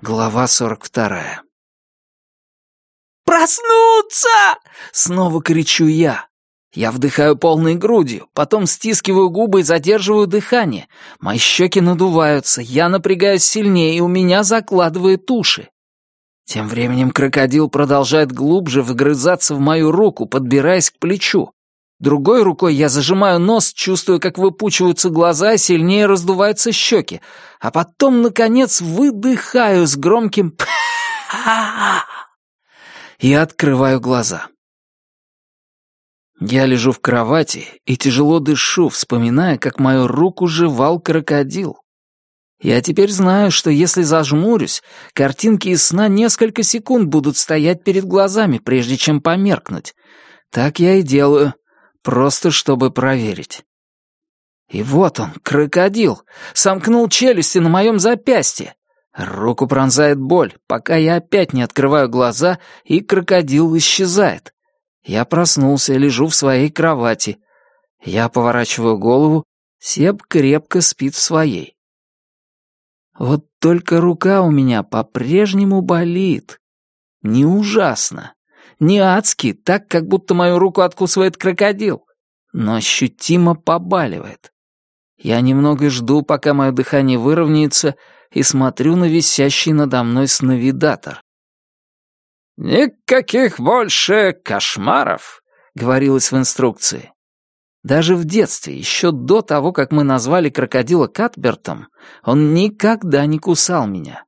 Глава сорок вторая. «Проснуться!» — снова кричу я. Я вдыхаю полной грудью, потом стискиваю губы и задерживаю дыхание. Мои щеки надуваются, я напрягаюсь сильнее, и у меня закладывает уши. Тем временем крокодил продолжает глубже вгрызаться в мою руку, подбираясь к плечу. Другой рукой я зажимаю нос, чувствую, как выпучиваются глаза сильнее раздуваются щеки, а потом, наконец, выдыхаю с громким и открываю глаза. Я лежу в кровати и тяжело дышу, вспоминая, как мою руку жевал крокодил. Я теперь знаю, что если зажмурюсь, картинки из сна несколько секунд будут стоять перед глазами, прежде чем померкнуть. Так я и делаю, просто чтобы проверить. И вот он, крокодил, сомкнул челюсти на моем запястье. Руку пронзает боль, пока я опять не открываю глаза, и крокодил исчезает. Я проснулся лежу в своей кровати. Я поворачиваю голову, Себ крепко спит в своей. Вот только рука у меня по-прежнему болит. Не ужасно, не адски, так, как будто мою руку откусывает крокодил, но ощутимо побаливает. Я немного жду, пока мое дыхание выровняется, и смотрю на висящий надо мной сновидатор. «Никаких больше кошмаров», — говорилось в инструкции. Даже в детстве, еще до того, как мы назвали крокодила Катбертом, он никогда не кусал меня.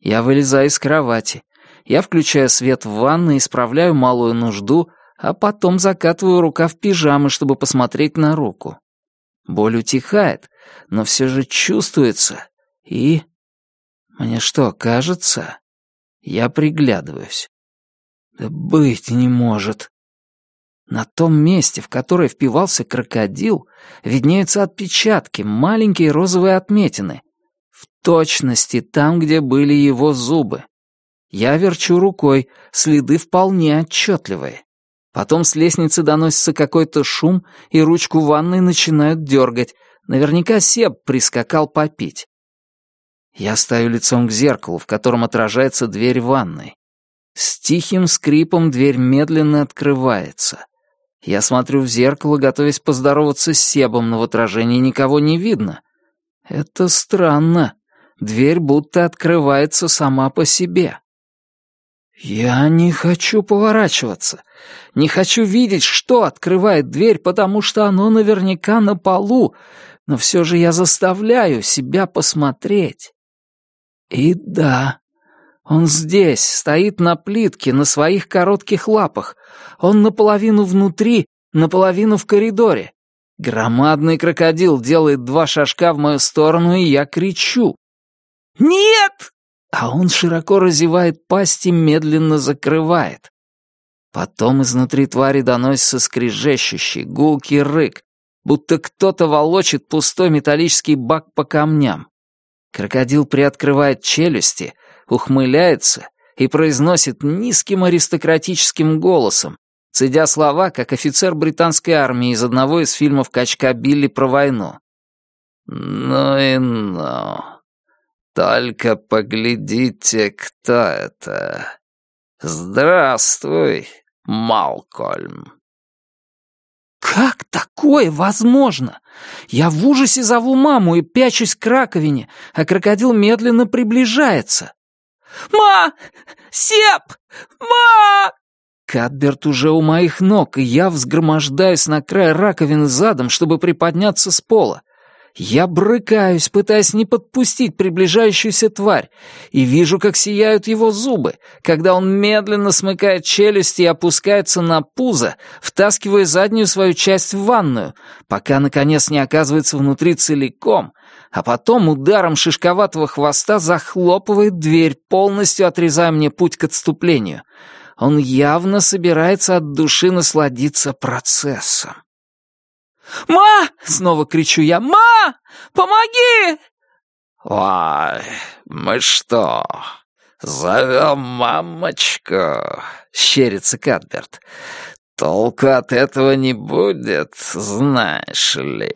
Я вылезаю из кровати. Я включаю свет в ванной, исправляю малую нужду, а потом закатываю рукав пижамы, чтобы посмотреть на руку. Боль утихает, но все же чувствуется. И... Мне что, кажется? Я приглядываюсь. Да быть не может. На том месте, в которое впивался крокодил, виднеются отпечатки, маленькие розовые отметины. В точности там, где были его зубы. Я верчу рукой, следы вполне отчетливые. Потом с лестницы доносится какой-то шум, и ручку ванной начинают дергать. Наверняка Себ прискакал попить. Я стою лицом к зеркалу, в котором отражается дверь ванной. С тихим скрипом дверь медленно открывается. Я смотрю в зеркало, готовясь поздороваться с Себом, но в отражении никого не видно. Это странно. Дверь будто открывается сама по себе. Я не хочу поворачиваться. Не хочу видеть, что открывает дверь, потому что оно наверняка на полу, но все же я заставляю себя посмотреть. И да, он здесь, стоит на плитке, на своих коротких лапах. Он наполовину внутри, наполовину в коридоре. Громадный крокодил делает два шажка в мою сторону, и я кричу. «Нет!» А он широко разевает пасть и медленно закрывает. Потом изнутри твари доносится скрежещущий, гулкий рык, будто кто-то волочит пустой металлический бак по камням. Крокодил приоткрывает челюсти, ухмыляется и произносит низким аристократическим голосом, цедя слова, как офицер британской армии из одного из фильмов «Качка Билли» про войну. «Ну и ну. Только поглядите, кто это. Здравствуй, Малкольм». Как такое возможно? Я в ужасе зову маму и пячусь к раковине, а крокодил медленно приближается. «Ма! Сеп! Ма!» Кадберт уже у моих ног, и я взгромождаюсь на край раковины задом, чтобы приподняться с пола. Я брыкаюсь, пытаясь не подпустить приближающуюся тварь, и вижу, как сияют его зубы, когда он медленно смыкает челюсти и опускается на пузо, втаскивая заднюю свою часть в ванную, пока, наконец, не оказывается внутри целиком, а потом ударом шишковатого хвоста захлопывает дверь, полностью отрезая мне путь к отступлению. Он явно собирается от души насладиться процессом. «Ма!» — снова кричу я. «Ма! Помоги!» «Ой, мы что, зовем мамочку?» — щерится Кадберт. «Толку от этого не будет, знаешь ли».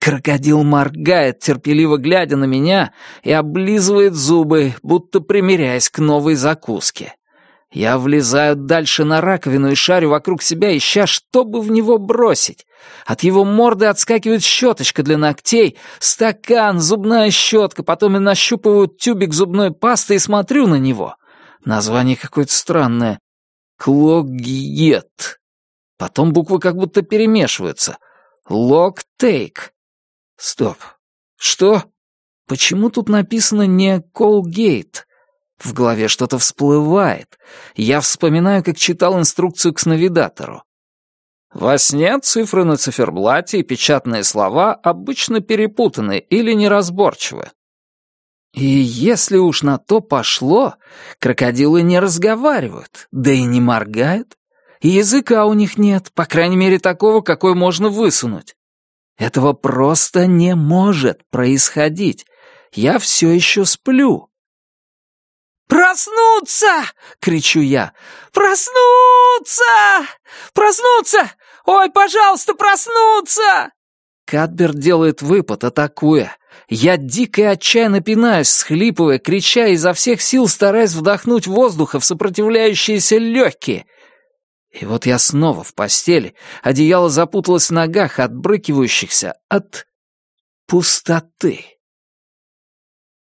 Крокодил моргает, терпеливо глядя на меня, и облизывает зубы, будто примиряясь к новой закуске. Я влезаю дальше на раковину и шарю вокруг себя, ища, чтобы в него бросить. От его морды отскакивает щеточка для ногтей, стакан, зубная щетка, потом я нащупываю тюбик зубной пасты и смотрю на него. Название какое-то странное. Клогиет. Потом буквы как будто перемешиваются. Локтейк. Стоп. Что? Почему тут написано не Колгейт? В голове что-то всплывает. Я вспоминаю, как читал инструкцию к сновидатору. Во сне цифры на циферблате и печатные слова обычно перепутаны или неразборчивы. И если уж на то пошло, крокодилы не разговаривают, да и не моргают. И языка у них нет, по крайней мере такого, какой можно высунуть. Этого просто не может происходить. Я все еще сплю. «Проснуться!» — кричу я. «Проснуться! Проснуться! Ой, пожалуйста, проснуться!» Кадберт делает выпад, атакуя. Я дико и отчаянно пинаюсь, схлипывая, крича изо всех сил, стараясь вдохнуть воздуха в сопротивляющиеся легкие. И вот я снова в постели, одеяло запуталось в ногах, отбрыкивающихся от пустоты.